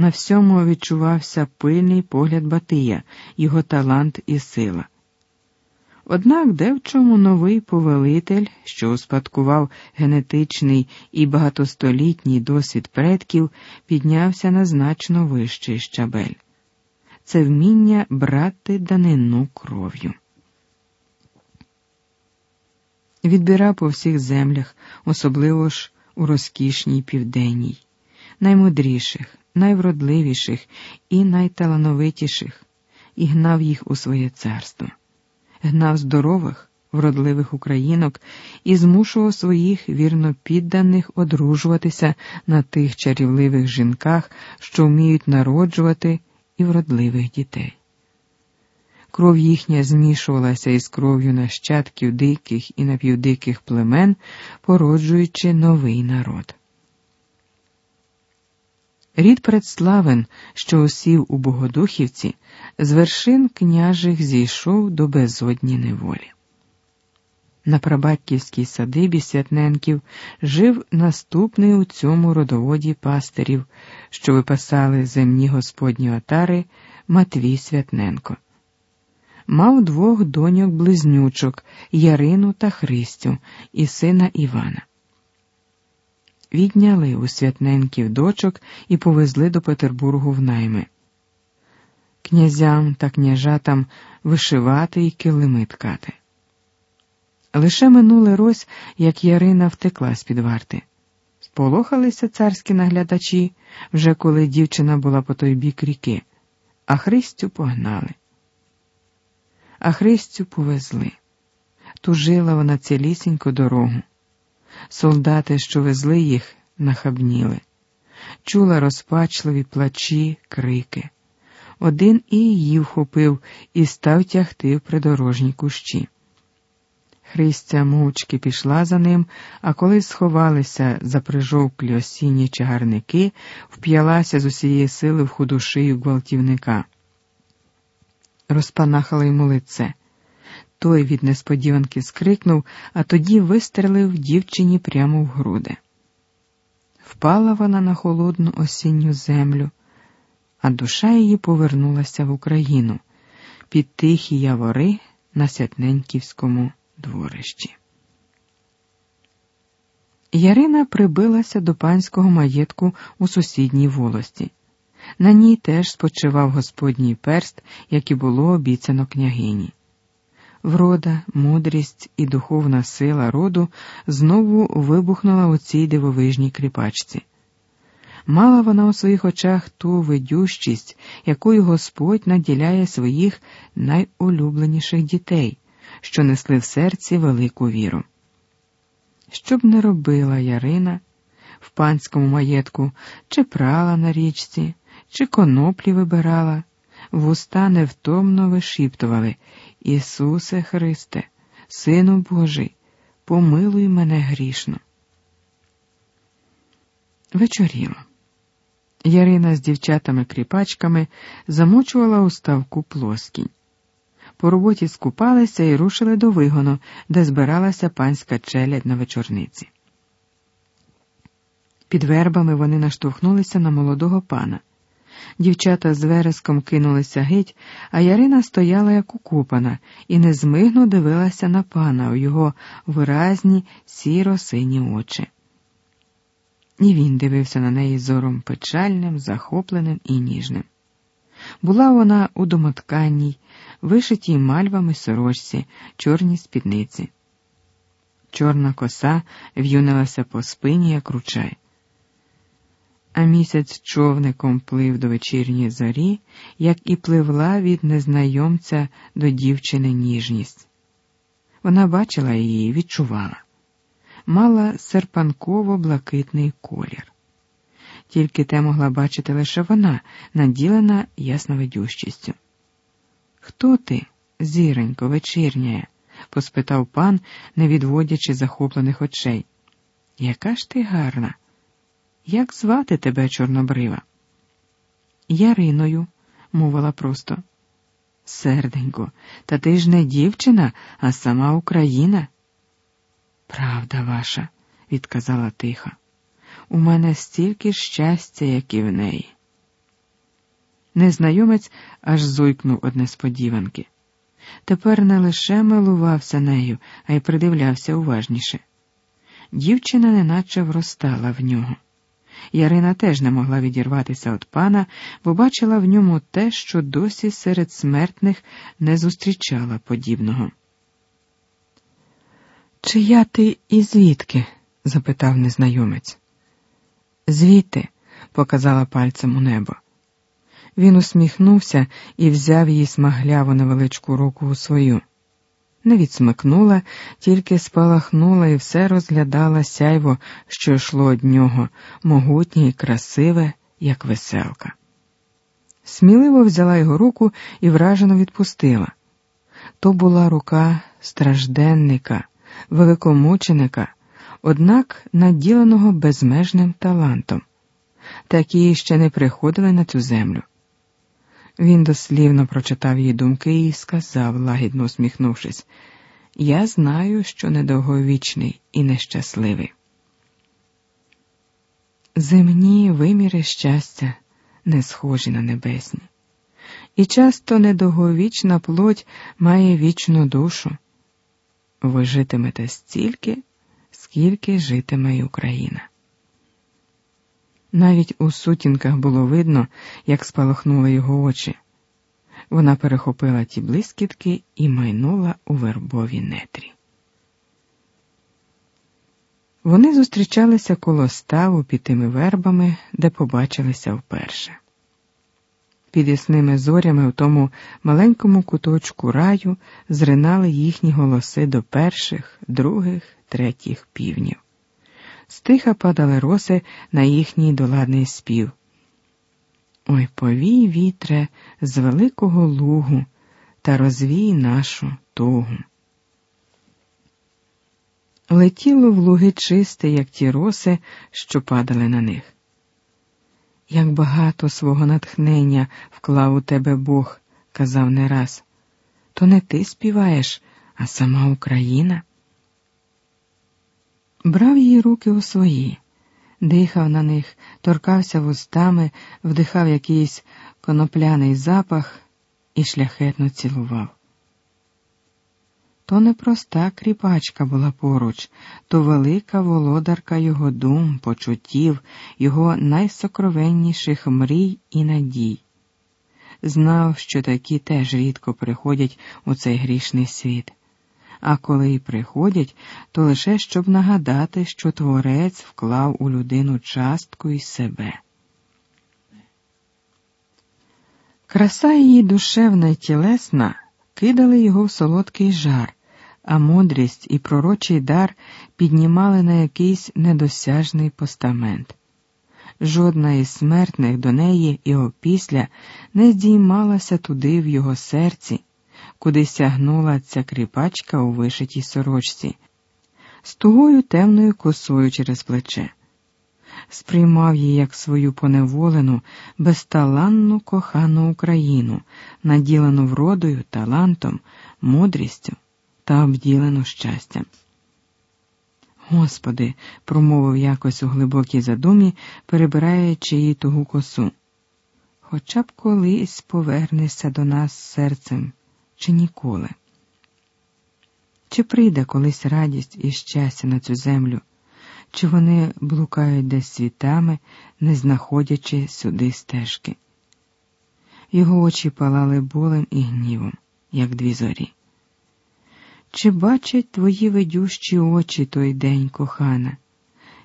На всьому відчувався пильний погляд Батия, його талант і сила. Однак де в чому новий повелитель, що успадкував генетичний і багатостолітній досвід предків, піднявся на значно вищий щабель це вміння брати данину кров'ю. Відбира по всіх землях, особливо ж у розкішній південній, наймудріших, найвродливіших і найталановитіших, і гнав їх у своє царство, гнав здорових, вродливих українок і змушував своїх вірно підданих одружуватися на тих чарівливих жінках, що вміють народжувати і вродливих дітей. Кров їхня змішувалася із кров'ю нащадків диких і напівдиких племен, породжуючи новий народ. Рід предславен, що осів у Богодухівці, з вершин княжих зійшов до безодні неволі. На прабатьківській садибі Святненків жив наступний у цьому родоводі пастирів, що випасали земні господні отари Матвій Святненко. Мав двох доньок близнючок Ярину та Христю і сина Івана. Відняли у Святненків дочок і повезли до Петербургу в найми. Князям та княжатам вишивати і килими ткати. Лише минулий рось, як Ярина втекла з під варти. Сполохалися царські наглядачі, вже коли дівчина була по той бік ріки, а Христю погнали. А Христю повезли. Тужила вона цілісіньку дорогу. Солдати, що везли їх, нахабніли, чула розпачливі плачі, крики. Один і її вхопив і став тягти в придорожні кущі. Христя мовчки пішла за ним, а коли сховалися за прижовклі осінні чагарники, вп'ялася з усієї сили в худу шию гвалтівника. Розпанахала йому лице. Той від несподіванки скрикнув, а тоді вистрелив дівчині прямо в груди. Впала вона на холодну осінню землю, а душа її повернулася в Україну під тихі явори на Святненьківському дворищі. Ярина прибилася до панського маєтку у сусідній волості. На ній теж спочивав господній перст, як і було обіцяно княгині. Врода, мудрість і духовна сила роду знову вибухнула у цій дивовижній кріпачці. Мала вона у своїх очах ту видющість, якою Господь наділяє своїх найулюбленіших дітей, що несли в серці велику віру. Що б не робила Ярина в панському маєтку, чи прала на річці, чи коноплі вибирала, вуста невтомно вишіптували Ісусе Христе, Сину Божий, помилуй мене грішно. Вечоріло. Ярина з дівчатами-кріпачками замочувала у ставку плоскінь. По роботі скупалися і рушили до вигону, де збиралася панська челядь на вечорниці. Під вербами вони наштовхнулися на молодого пана. Дівчата з вереском кинулися геть, а Ярина стояла як укупана і незмигно дивилася на пана у його виразні сіро сині очі. І він дивився на неї зором печальним, захопленим і ніжним. Була вона у домотканній, вишитій мальвами сорочці, чорній спідниці. Чорна коса в'юнилася по спині, як ручай. А місяць човником плив до вечірньої зорі, як і пливла від незнайомця до дівчини ніжність. Вона бачила її, відчувала, мала серпанково-блакитний колір. Тільки те могла бачити лише вона, наділена ясновидющістю. Хто ти, зіронько, вечірняє? поспитав пан, не відводячи захоплених очей. Яка ж ти гарна? Як звати тебе, Чорнобрива? Яриною, мовила просто. Серденько, та ти ж не дівчина, а сама Україна. Правда ваша, відказала тихо. У мене стільки щастя, як і в неї. Незнайомець аж зойкнув од несподіванки. Тепер не лише милувався нею, а й придивлявся уважніше. Дівчина неначе вростала в нього. Ярина теж не могла відірватися від пана, бо бачила в ньому те, що досі серед смертних не зустрічала подібного. Чия ти і звідки? запитав незнайомець. Звідти, показала пальцем у небо. Він усміхнувся і взяв її смагляву невеличку руку у свою. Не відсмикнула, тільки спалахнула і все розглядала сяйво, що йшло від нього, могутнє і красиве, як веселка. Сміливо взяла його руку і вражено відпустила. То була рука стражденника, великомученика, однак наділеного безмежним талантом. Такі ще не приходили на цю землю. Він дослівно прочитав її думки і сказав, лагідно усміхнувшись, я знаю, що недовговічний і нещасливий. Земні виміри щастя не схожі на небесні, і часто недовговічна плоть має вічну душу. Ви житимете стільки, скільки житиме й Україна. Навіть у сутінках було видно, як спалахнули його очі. Вона перехопила ті блискітки і майнула у вербові нетрі. Вони зустрічалися коло ставу під тими вербами, де побачилися вперше. Під ясними зорями у тому маленькому куточку раю зринали їхні голоси до перших, других, третіх півнів стиха падали роси на їхній доладний спів. Ой повій, вітре, з великого лугу та розвій нашу тугу. Летіло в луги чисте, як ті роси, що падали на них. Як багато свого натхнення вклав у тебе Бог, казав не раз, то не ти співаєш, а сама Україна брав її руки у свої, дихав на них, торкався вустами, вдихав якийсь конопляний запах і шляхетно цілував. То не проста кріпачка була поруч, то велика володарка його дум, почуттів, його найсокровенніших мрій і надій. Знав, що такі теж рідко приходять у цей грішний світ а коли й приходять, то лише щоб нагадати, що творець вклав у людину частку й себе. Краса її душевна й тілесна кидали його в солодкий жар, а мудрість і пророчий дар піднімали на якийсь недосяжний постамент. Жодна із смертних до неї і опісля не здіймалася туди в його серці куди сягнула ця кріпачка у вишитій сорочці, з тугою темною косою через плече. Сприймав її як свою поневолену, безталанну кохану Україну, наділену вродою, талантом, мудрістю та обділену щастям. Господи, промовив якось у глибокій задумі, перебираючи її тугу косу. Хоча б колись повернешся до нас серцем чи ніколи? Чи прийде колись радість і щастя на цю землю, чи вони блукають десь світами, не знаходячи сюди стежки? Його очі палали болем і гнівом, як дві зорі. Чи бачать твої видющі очі той день, кохана?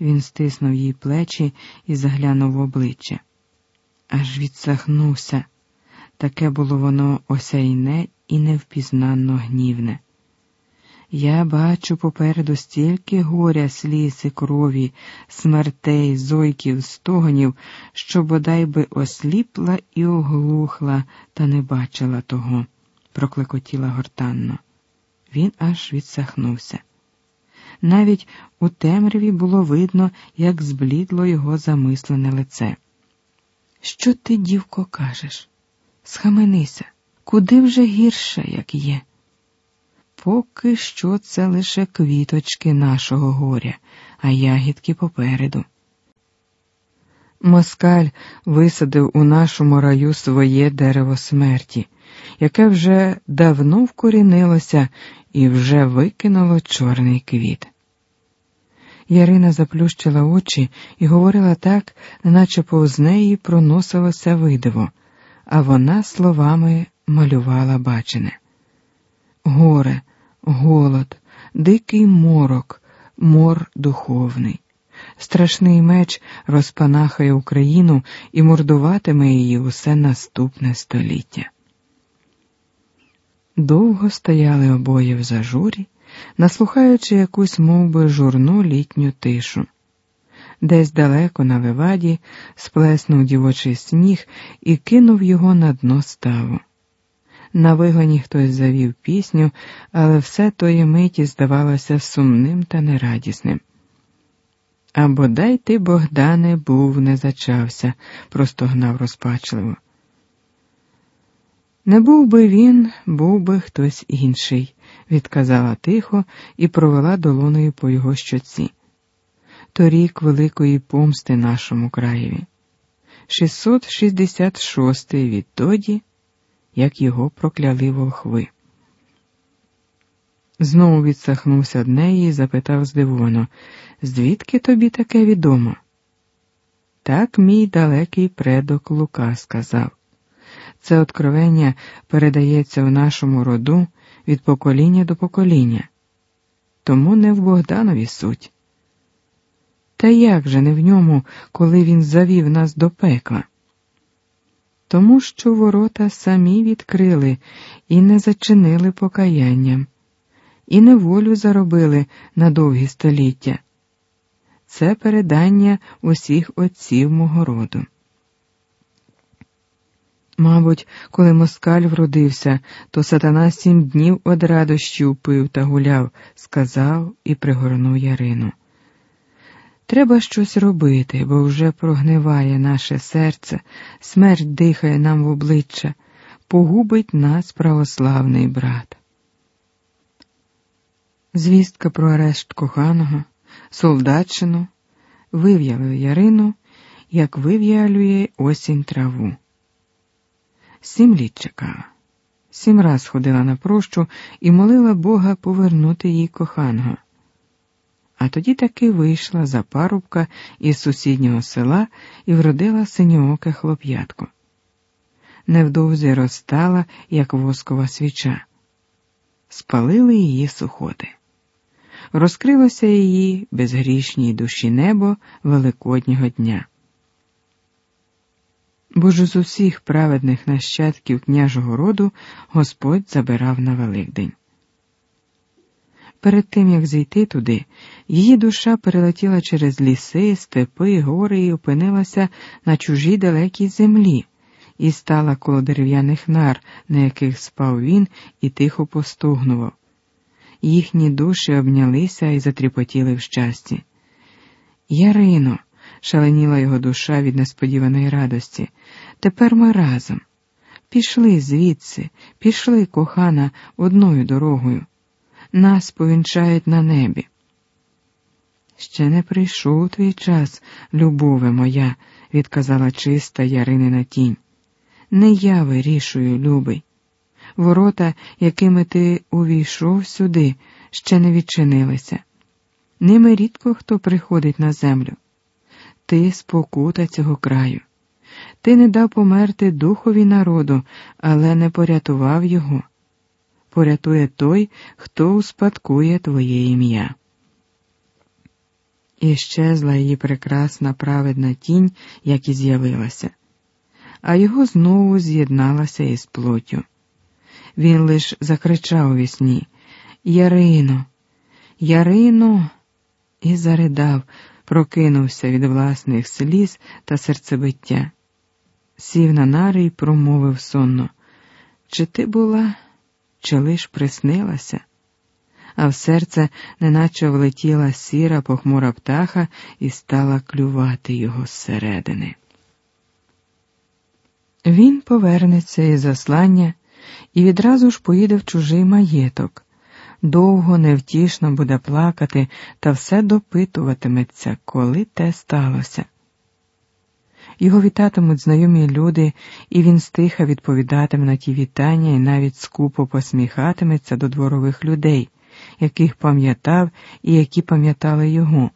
Він стиснув їй плечі і заглянув в обличчя. Аж відсахнувся. Таке було воно осяйне і невпізнанно гнівне. Я бачу попереду стільки горя, сліз і крові, смертей, зойків, стогонів, що бодай би осліпла і оглухла, та не бачила того, проклекотіла гортанно. Він аж відсахнувся. Навіть у темряві було видно, як зблідло його замислене лице. Що ти, дівко, кажеш? Схаменися куди вже гірше, як є. Поки що це лише квіточки нашого горя, а ягідки попереду. Москаль висадив у нашому раю своє дерево смерті, яке вже давно вкорінилося і вже викинуло чорний квіт. Ярина заплющила очі і говорила так, наче повз неї проносилося видиво, а вона словами малювала бачене. Горе, голод, дикий морок, мор духовний. Страшний меч розпанахає Україну і мордуватиме її усе наступне століття. Довго стояли обоє в зажурі, наслухаючи якусь мов би, журну літню тишу. Десь далеко на виваді сплеснув дівочий сніг і кинув його на дно ставу. На вигоні хтось завів пісню, але все тої миті здавалося сумним та нерадісним. А бодай ти, Богдане, був не зачався, простогнав розпачливо. Не був би він, був би хтось інший, відказала тихо і провела долоною по його щоці. Торік великої помсти нашому краєві. 666 відтоді, як його прокляли волхви. Знову відсахнувся од неї і запитав здивовано, звідки тобі таке відомо? Так мій далекий предок Лука сказав. Це откровення передається в нашому роду від покоління до покоління, тому не в Богданові суть. Та як же не в ньому, коли він завів нас до пекла? Тому що ворота самі відкрили і не зачинили покаянням, і неволю заробили на довгі століття. Це передання усіх отців мого роду. Мабуть, коли москаль вродився, то сатана сім днів од радощів пив та гуляв, сказав і пригорнув Ярину. Треба щось робити, бо вже прогниває наше серце, смерть дихає нам в обличчя, погубить нас православний брат. Звістка про арешт коханого, солдатчину, вив'яли Ярину, як вив'ялює осінь траву. Сім літ чекала, сім раз ходила на прощу і молила Бога повернути їй коханого. А тоді таки вийшла за парубка із сусіднього села і вродила синьооке хлоп'ятко. Невдовзі розстала, як воскова свіча. Спалили її сухоти. Розкрилося її безгрішній душі небо Великоднього дня бо ж з усіх праведних нащадків княжого роду Господь забирав на Великдень. Перед тим, як зійти туди, її душа перелетіла через ліси, степи, гори і опинилася на чужій далекій землі і стала коло дерев'яних нар, на яких спав він і тихо постугнував. Їхні душі обнялися і затріпотіли в щасті. Ярино, шаленіла його душа від несподіваної радості. Тепер ми разом. Пішли звідси, пішли, кохана, одною дорогою. Нас повінчають на небі. Ще не прийшов твій час, любове моя, відказала чиста Яринина тінь. Не я вирішую, любий. Ворота, якими ти увійшов сюди, ще не відчинилися. Ними рідко хто приходить на землю. Ти спокута цього краю. Ти не дав померти духові народу, але не порятував його. Порятує той, хто успадкує твоє ім'я. І щезла її прекрасна праведна тінь, як і з'явилася, а його знову з'єдналася із плоттю. Він лиш закричав у вісні Ярино, Ярино, і заридав, прокинувся від власних сліз та серцебиття сів на нари й промовив сонно. Чи ти була, чи лиш приснилася? А в серце неначе влетіла сіра похмура птаха і стала клювати його зсередини. Він повернеться із заслання і відразу ж поїде в чужий маєток. Довго невтішно буде плакати та все допитуватиметься, коли те сталося. Його вітатимуть знайомі люди, і він стиха відповідатиме на ті вітання і навіть скупо посміхатиметься до дворових людей, яких пам'ятав і які пам'ятали його.